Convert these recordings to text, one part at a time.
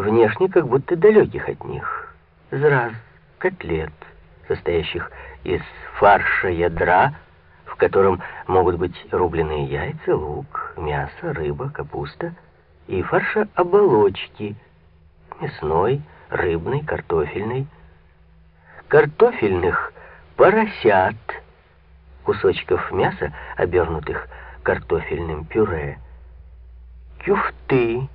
внешне как будто далеких от них. Зраз, котлет, состоящих из фарша ядра, в котором могут быть рубленые яйца, лук, мясо, рыба, капуста, и фарша оболочки, мясной, рыбной, картофельной, картофельных поросят, кусочков мяса, обернутых картофельным пюре, кюфты,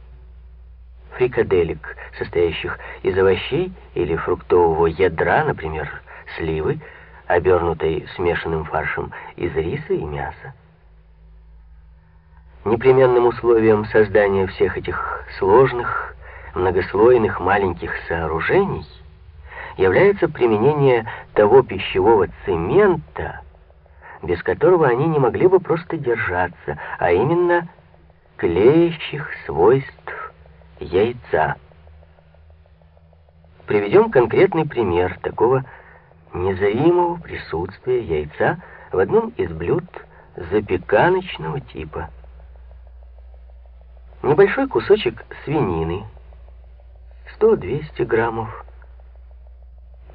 фрикаделек, состоящих из овощей или фруктового ядра, например, сливы, обернутой смешанным фаршем из риса и мяса. Непременным условием создания всех этих сложных, многослойных маленьких сооружений является применение того пищевого цемента, без которого они не могли бы просто держаться, а именно клеящих свойств яйца. Приведем конкретный пример такого незаимого присутствия яйца в одном из блюд запеканочного типа. Небольшой кусочек свинины, 100-200 граммов,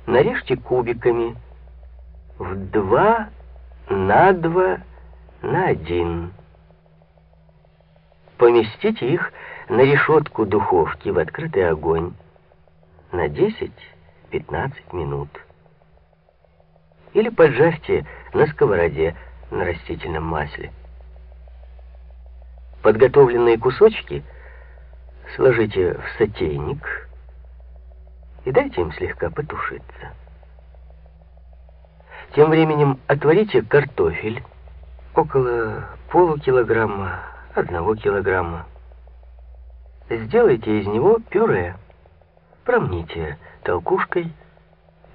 нарежьте кубиками в 2 на 2 на 1. Поместите их на решетку духовки в открытый огонь на 10-15 минут. Или поджарьте на сковороде на растительном масле. Подготовленные кусочки сложите в сотейник и дайте им слегка потушиться. Тем временем отварите картофель около полукилограмма, одного килограмма. Сделайте из него пюре. Промните толкушкой,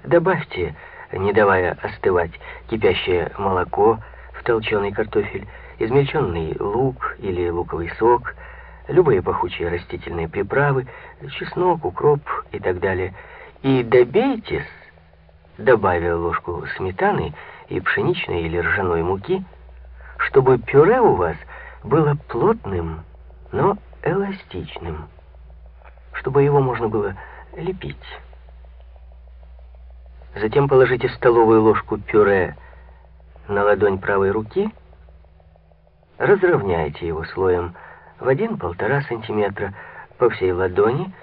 добавьте, не давая остывать, кипящее молоко в толченый картофель, измельченный лук или луковый сок, любые пахучие растительные приправы, чеснок, укроп и так далее. И добейтесь добавив ложку сметаны и пшеничной или ржаной муки, чтобы пюре у вас было плотным, но эластичным, чтобы его можно было лепить. Затем положите столовую ложку пюре на ладонь правой руки, разровняйте его слоем в 1-1,5 сантиметра по всей ладони,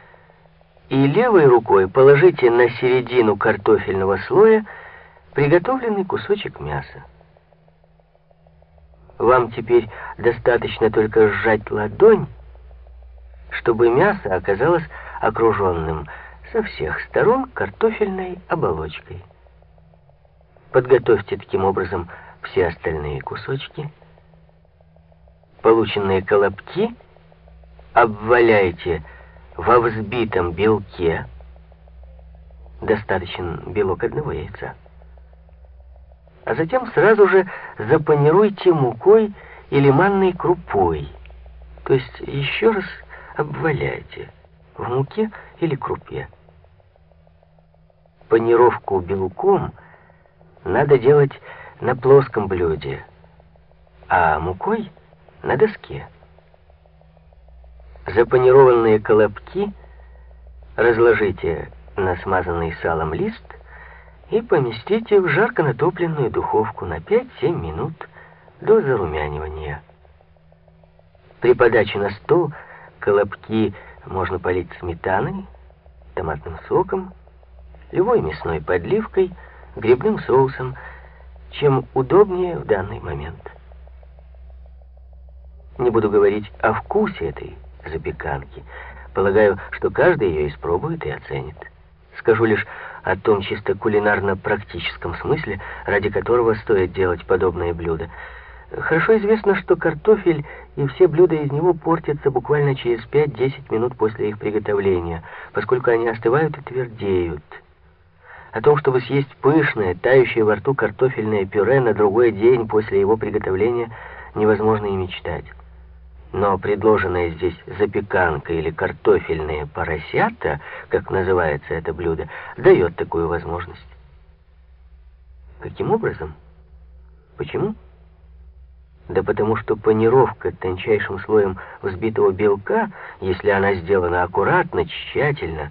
и левой рукой положите на середину картофельного слоя приготовленный кусочек мяса. Вам теперь достаточно только сжать ладонь, чтобы мясо оказалось окруженным со всех сторон картофельной оболочкой. Подготовьте таким образом все остальные кусочки. Полученные колобки обваляйте во взбитом белке достаточен белок одного яйца. А затем сразу же запанируйте мукой или манной крупой. То есть еще раз обваляйте в муке или крупе. Панировку белком надо делать на плоском блюде, а мукой на доске. Запанированные колобки разложите на смазанный салом лист и поместите в жарко натопленную духовку на 5-7 минут до зарумянивания. При подаче на стол колобки можно полить сметаной, томатным соком, любой мясной подливкой, грибным соусом, чем удобнее в данный момент. Не буду говорить о вкусе этой запеканки. Полагаю, что каждый ее испробует и оценит. Скажу лишь о том чисто кулинарно-практическом смысле, ради которого стоит делать подобные блюда. Хорошо известно, что картофель и все блюда из него портятся буквально через 5-10 минут после их приготовления, поскольку они остывают и твердеют. О том, чтобы съесть пышное, тающее во рту картофельное пюре на другой день после его приготовления, невозможно и мечтать. Но предложенная здесь запеканка или картофельные поросята, как называется это блюдо, дает такую возможность. Каким образом? Почему? Да потому что панировка тончайшим слоем взбитого белка, если она сделана аккуратно, тщательно,